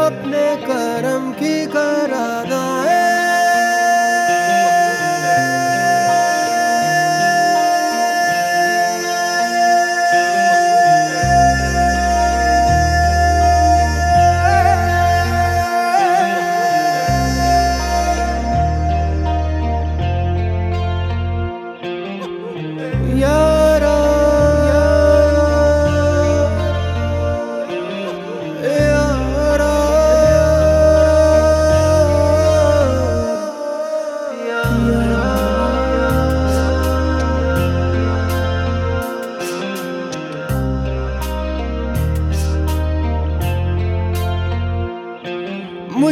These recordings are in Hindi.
अपने कर्म की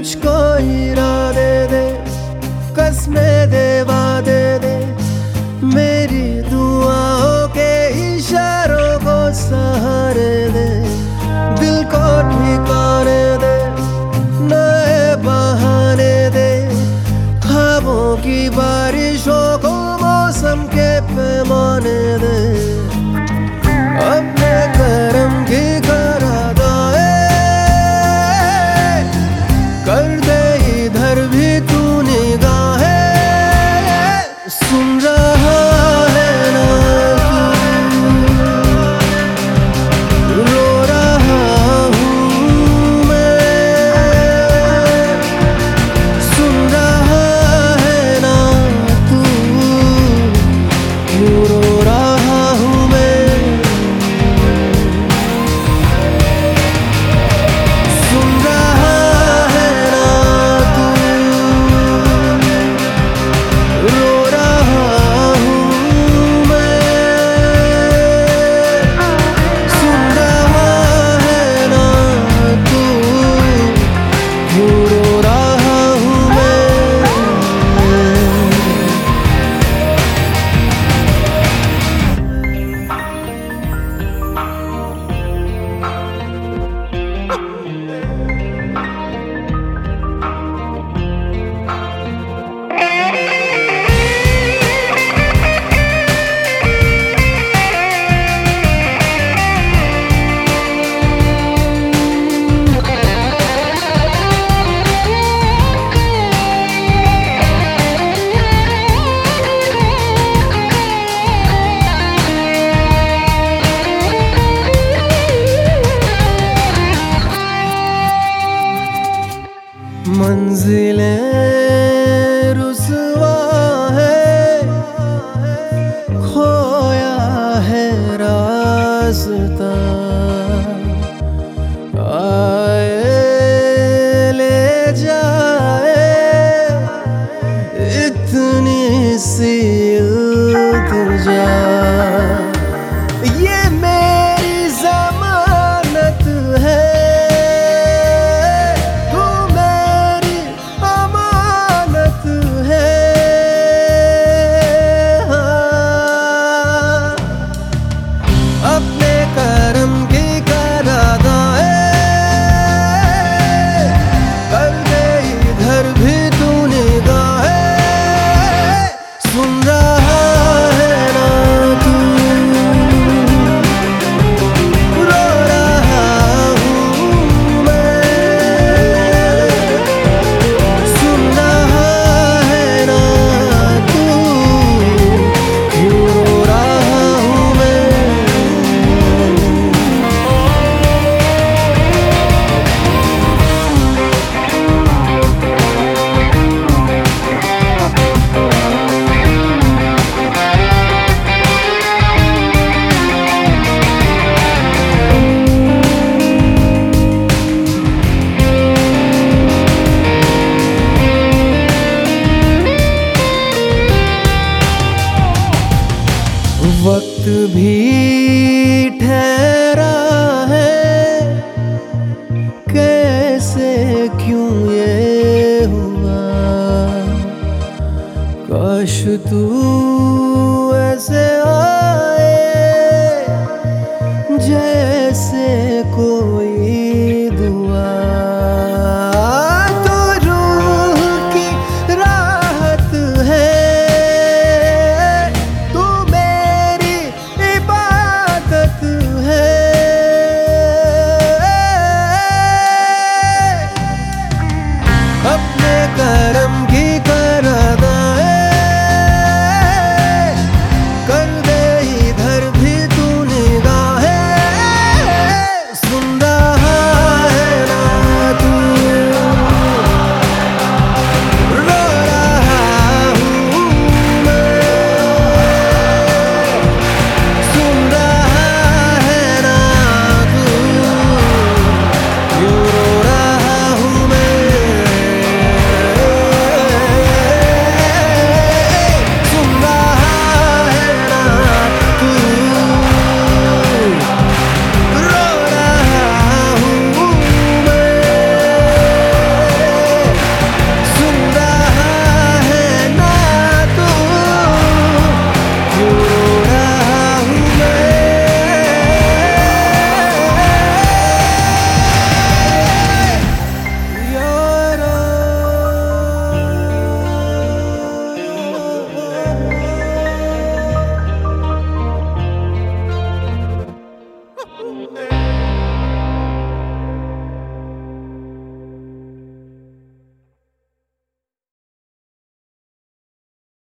मुझको हीरा दे दे, कसमे देवा दे दे। मेरी दुआओं के इशारों को सहारे दे, दिल को ठिकाने दे, नए बहाने दे। खाबों की बारिशों को मौसम के पैमाने दे। खोया है रास्ता। आए ले जाए इतनी सी भी ठहरा है। कैसे क्यों ये हुआ? काश तू ऐसे